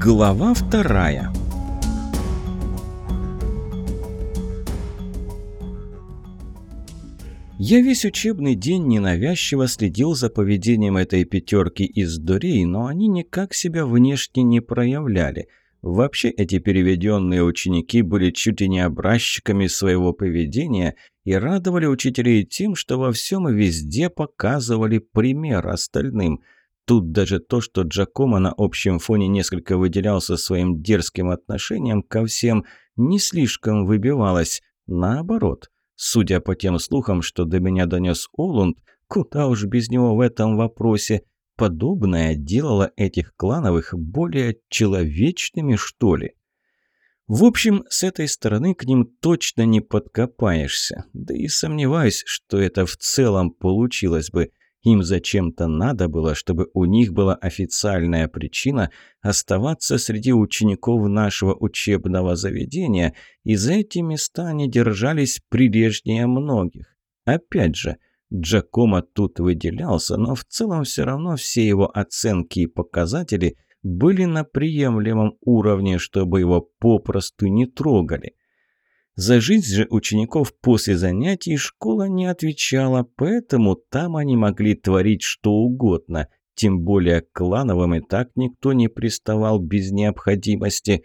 Глава вторая Я весь учебный день ненавязчиво следил за поведением этой пятерки из дурей, но они никак себя внешне не проявляли. Вообще эти переведенные ученики были чуть ли не образчиками своего поведения и радовали учителей тем, что во всем и везде показывали пример остальным – Тут даже то, что Джакомо на общем фоне несколько выделялся своим дерзким отношением ко всем, не слишком выбивалось. Наоборот, судя по тем слухам, что до меня донес Олунд, куда уж без него в этом вопросе, подобное делало этих клановых более человечными, что ли. В общем, с этой стороны к ним точно не подкопаешься. Да и сомневаюсь, что это в целом получилось бы – им зачем-то надо было, чтобы у них была официальная причина оставаться среди учеников нашего учебного заведения, и за эти места они держались прилежнее многих. Опять же, Джакомо тут выделялся, но в целом все равно все его оценки и показатели были на приемлемом уровне, чтобы его попросту не трогали. За жизнь же учеников после занятий школа не отвечала, поэтому там они могли творить что угодно. Тем более клановым и так никто не приставал без необходимости.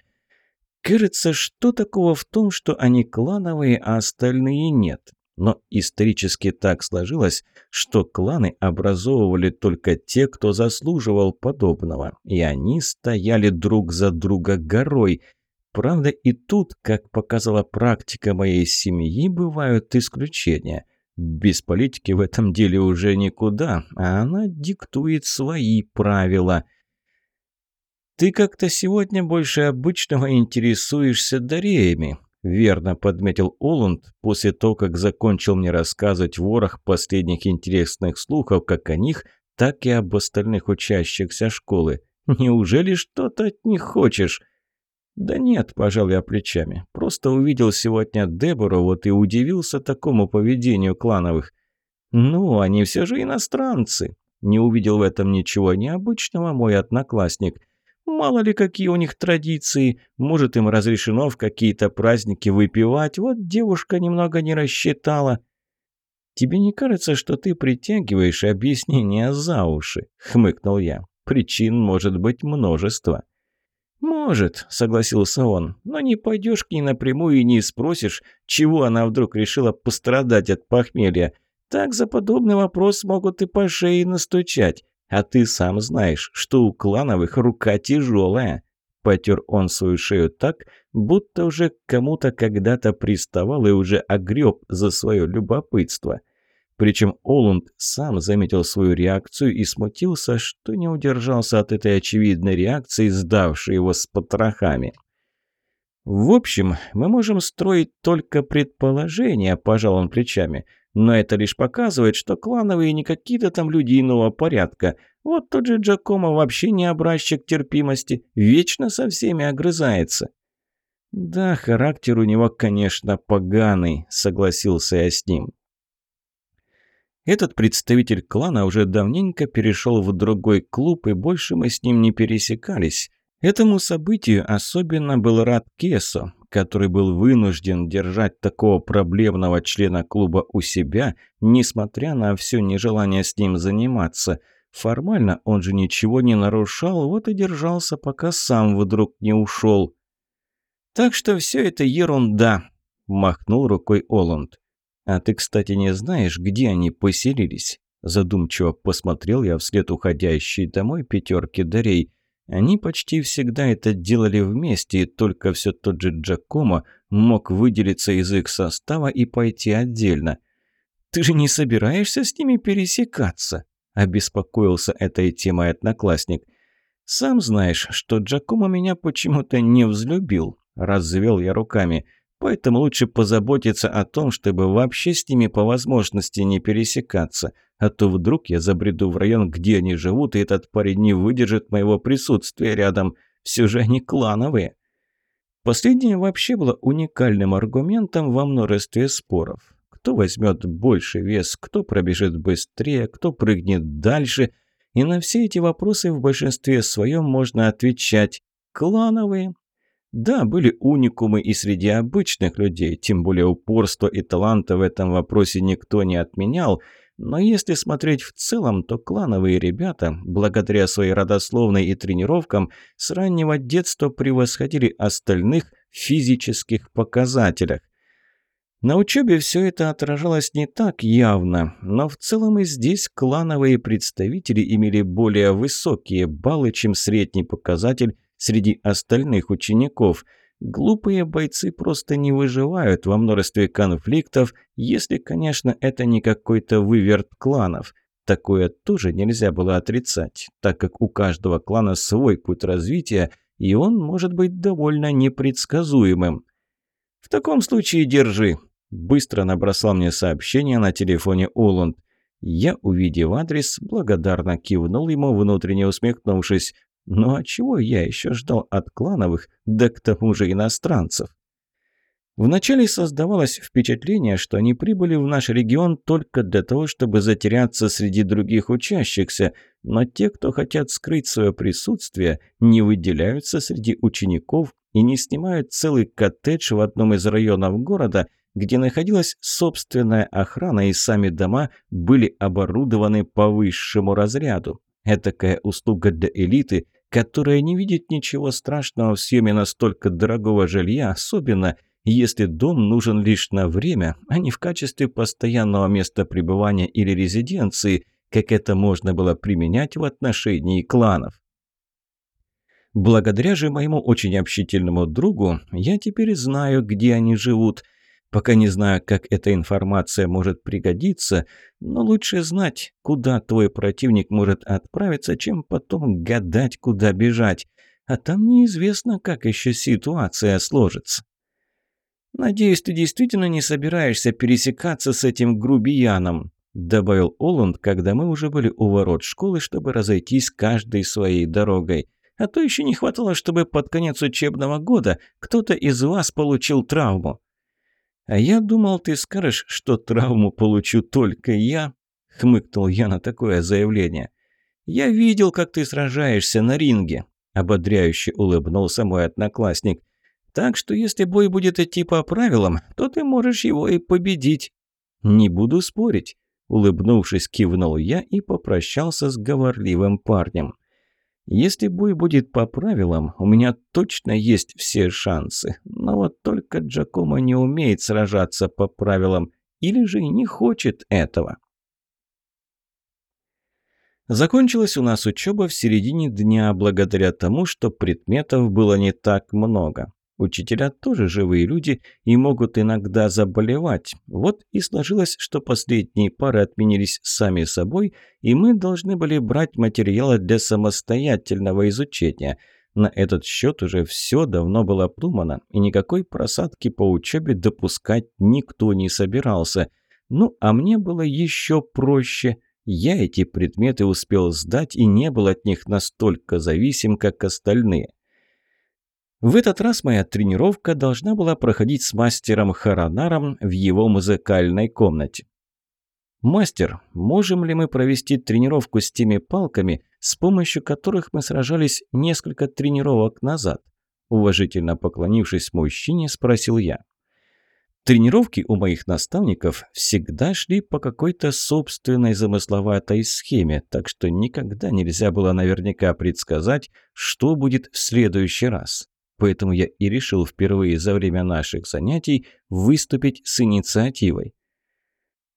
Кажется, что такого в том, что они клановые, а остальные нет? Но исторически так сложилось, что кланы образовывали только те, кто заслуживал подобного, и они стояли друг за друга горой – Правда, и тут, как показала практика моей семьи, бывают исключения. Без политики в этом деле уже никуда, а она диктует свои правила. «Ты как-то сегодня больше обычного интересуешься дареями», — верно подметил Олунд после того, как закончил мне рассказывать ворох последних интересных слухов как о них, так и об остальных учащихся школы. «Неужели что-то от них хочешь?» «Да нет», – пожал я плечами. «Просто увидел сегодня Дебору, вот и удивился такому поведению клановых». «Ну, они все же иностранцы». Не увидел в этом ничего необычного мой одноклассник. Мало ли, какие у них традиции. Может, им разрешено в какие-то праздники выпивать. Вот девушка немного не рассчитала. «Тебе не кажется, что ты притягиваешь объяснения за уши?» – хмыкнул я. «Причин может быть множество». «Может», — согласился он, — «но не пойдешь к ней напрямую и не спросишь, чего она вдруг решила пострадать от похмелья. Так за подобный вопрос могут и по шее настучать. А ты сам знаешь, что у клановых рука тяжелая». Потер он свою шею так, будто уже кому-то когда-то приставал и уже огреб за свое любопытство. Причем Олунд сам заметил свою реакцию и смутился, что не удержался от этой очевидной реакции, сдавшей его с потрохами. «В общем, мы можем строить только предположения», – пожал он плечами. «Но это лишь показывает, что клановые не какие-то там люди иного порядка. Вот тот же Джакомо вообще не образчик терпимости, вечно со всеми огрызается». «Да, характер у него, конечно, поганый», – согласился я с ним. Этот представитель клана уже давненько перешел в другой клуб, и больше мы с ним не пересекались. Этому событию особенно был рад Кесо, который был вынужден держать такого проблемного члена клуба у себя, несмотря на все нежелание с ним заниматься. Формально он же ничего не нарушал, вот и держался, пока сам вдруг не ушел. «Так что все это ерунда», – махнул рукой Оланд. «А ты, кстати, не знаешь, где они поселились?» Задумчиво посмотрел я вслед уходящей домой пятерки дарей. Они почти всегда это делали вместе, и только все тот же Джакомо мог выделиться из их состава и пойти отдельно. «Ты же не собираешься с ними пересекаться?» – обеспокоился этой темой одноклассник. «Сам знаешь, что Джакомо меня почему-то не взлюбил», – развел я руками – Поэтому лучше позаботиться о том, чтобы вообще с ними по возможности не пересекаться. А то вдруг я забреду в район, где они живут, и этот парень не выдержит моего присутствия рядом. Все же они клановые. Последнее вообще было уникальным аргументом во множестве споров. Кто возьмет больше вес, кто пробежит быстрее, кто прыгнет дальше. И на все эти вопросы в большинстве своем можно отвечать клановые. Да, были уникумы и среди обычных людей, тем более упорство и таланта в этом вопросе никто не отменял, но если смотреть в целом, то клановые ребята, благодаря своей родословной и тренировкам, с раннего детства превосходили остальных в физических показателях. На учебе все это отражалось не так явно, но в целом и здесь клановые представители имели более высокие баллы, чем средний показатель среди остальных учеников. Глупые бойцы просто не выживают во множестве конфликтов, если, конечно, это не какой-то выверт кланов. Такое тоже нельзя было отрицать, так как у каждого клана свой путь развития, и он может быть довольно непредсказуемым. «В таком случае держи», – быстро набросал мне сообщение на телефоне Оланд. Я, увидев адрес, благодарно кивнул ему, внутренне усмехнувшись. Ну а чего я еще ждал от клановых, да к тому же иностранцев? Вначале создавалось впечатление, что они прибыли в наш регион только для того, чтобы затеряться среди других учащихся, но те, кто хотят скрыть свое присутствие, не выделяются среди учеников и не снимают целый коттедж в одном из районов города, где находилась собственная охрана и сами дома были оборудованы по высшему разряду. Этакая услуга для элиты, которая не видит ничего страшного в съеме настолько дорогого жилья, особенно если дом нужен лишь на время, а не в качестве постоянного места пребывания или резиденции, как это можно было применять в отношении кланов. Благодаря же моему очень общительному другу, я теперь знаю, где они живут – Пока не знаю, как эта информация может пригодиться, но лучше знать, куда твой противник может отправиться, чем потом гадать, куда бежать. А там неизвестно, как еще ситуация сложится. «Надеюсь, ты действительно не собираешься пересекаться с этим грубияном», добавил Оланд, когда мы уже были у ворот школы, чтобы разойтись каждой своей дорогой. «А то еще не хватало, чтобы под конец учебного года кто-то из вас получил травму». «А я думал, ты скажешь, что травму получу только я», — хмыкнул я на такое заявление. «Я видел, как ты сражаешься на ринге», — ободряюще улыбнулся мой одноклассник. «Так что если бой будет идти по правилам, то ты можешь его и победить». «Не буду спорить», — улыбнувшись, кивнул я и попрощался с говорливым парнем. Если бой будет по правилам, у меня точно есть все шансы. Но вот только Джакомо не умеет сражаться по правилам или же не хочет этого. Закончилась у нас учеба в середине дня благодаря тому, что предметов было не так много. Учителя тоже живые люди и могут иногда заболевать. Вот и сложилось, что последние пары отменились сами собой, и мы должны были брать материалы для самостоятельного изучения. На этот счет уже все давно было продумано, и никакой просадки по учебе допускать никто не собирался. Ну, а мне было еще проще. Я эти предметы успел сдать и не был от них настолько зависим, как остальные. В этот раз моя тренировка должна была проходить с мастером Харанаром в его музыкальной комнате. «Мастер, можем ли мы провести тренировку с теми палками, с помощью которых мы сражались несколько тренировок назад?» Уважительно поклонившись мужчине, спросил я. Тренировки у моих наставников всегда шли по какой-то собственной замысловатой схеме, так что никогда нельзя было наверняка предсказать, что будет в следующий раз. Поэтому я и решил впервые за время наших занятий выступить с инициативой.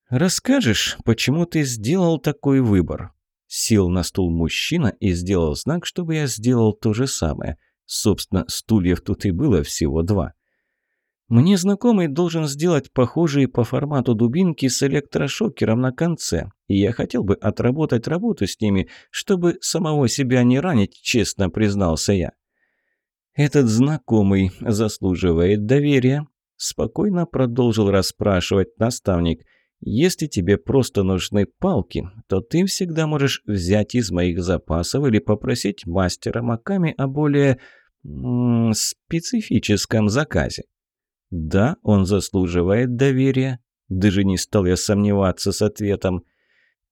«Расскажешь, почему ты сделал такой выбор?» Сел на стул мужчина и сделал знак, чтобы я сделал то же самое. Собственно, стульев тут и было всего два. Мне знакомый должен сделать похожие по формату дубинки с электрошокером на конце, и я хотел бы отработать работу с ними, чтобы самого себя не ранить, честно признался я. «Этот знакомый заслуживает доверия», – спокойно продолжил расспрашивать наставник. «Если тебе просто нужны палки, то ты всегда можешь взять из моих запасов или попросить мастера Маками о более специфическом заказе». «Да, он заслуживает доверия», – даже не стал я сомневаться с ответом.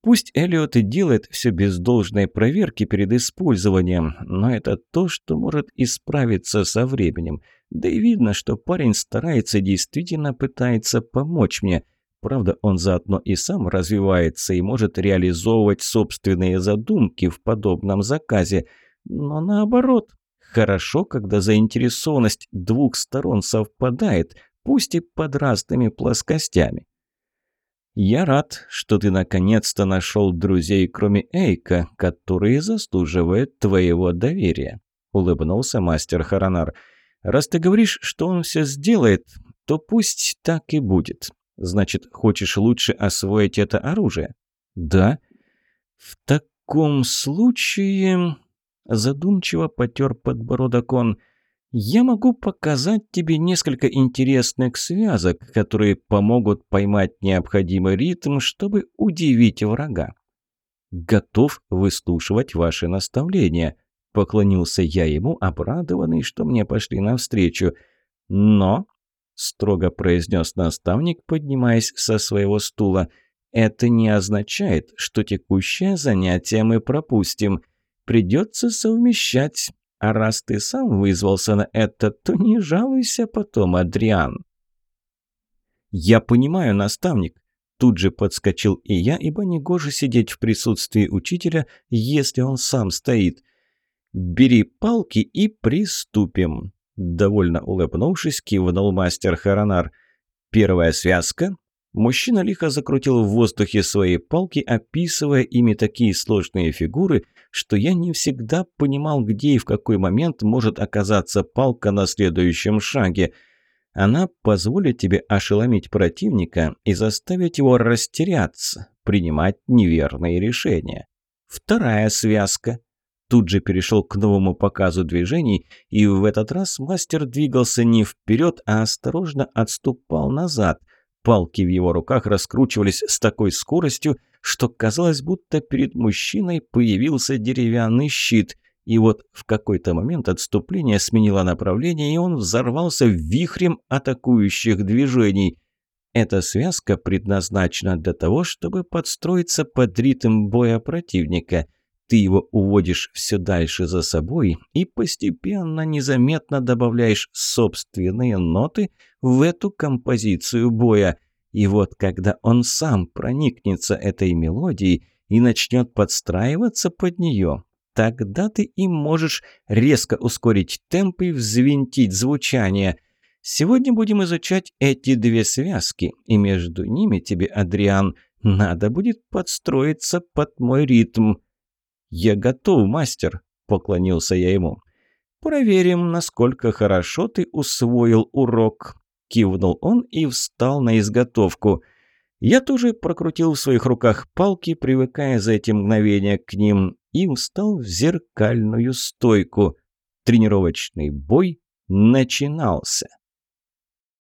Пусть Эллиот и делает все без должной проверки перед использованием, но это то, что может исправиться со временем. Да и видно, что парень старается действительно пытается помочь мне. Правда, он заодно и сам развивается и может реализовывать собственные задумки в подобном заказе. Но наоборот, хорошо, когда заинтересованность двух сторон совпадает, пусть и под разными плоскостями. «Я рад, что ты наконец-то нашел друзей, кроме Эйка, которые заслуживают твоего доверия», — улыбнулся мастер Харанар. «Раз ты говоришь, что он все сделает, то пусть так и будет. Значит, хочешь лучше освоить это оружие?» «Да». «В таком случае...» Задумчиво потер подбородок он — я могу показать тебе несколько интересных связок, которые помогут поймать необходимый ритм, чтобы удивить врага. Готов выслушивать ваши наставления. Поклонился я ему, обрадованный, что мне пошли навстречу. Но, строго произнес наставник, поднимаясь со своего стула, это не означает, что текущее занятие мы пропустим. Придется совмещать а раз ты сам вызвался на это, то не жалуйся потом, Адриан. Я понимаю, наставник. Тут же подскочил и я, ибо негоже сидеть в присутствии учителя, если он сам стоит. «Бери палки и приступим», — довольно улыбнувшись, кивнул мастер Харанар. «Первая связка Мужчина лихо закрутил в воздухе свои палки, описывая ими такие сложные фигуры, что я не всегда понимал, где и в какой момент может оказаться палка на следующем шаге. Она позволит тебе ошеломить противника и заставить его растеряться, принимать неверные решения. Вторая связка. Тут же перешел к новому показу движений, и в этот раз мастер двигался не вперед, а осторожно отступал назад – Палки в его руках раскручивались с такой скоростью, что казалось, будто перед мужчиной появился деревянный щит. И вот в какой-то момент отступление сменило направление, и он взорвался вихрем атакующих движений. Эта связка предназначена для того, чтобы подстроиться под ритм боя противника – ты его уводишь все дальше за собой и постепенно, незаметно добавляешь собственные ноты в эту композицию боя. И вот когда он сам проникнется этой мелодией и начнет подстраиваться под нее, тогда ты и можешь резко ускорить темп и взвинтить звучание. Сегодня будем изучать эти две связки, и между ними тебе, Адриан, надо будет подстроиться под мой ритм. «Я готов, мастер», – поклонился я ему. «Проверим, насколько хорошо ты усвоил урок», – кивнул он и встал на изготовку. Я тоже прокрутил в своих руках палки, привыкая за эти мгновения к ним, и встал в зеркальную стойку. Тренировочный бой начинался.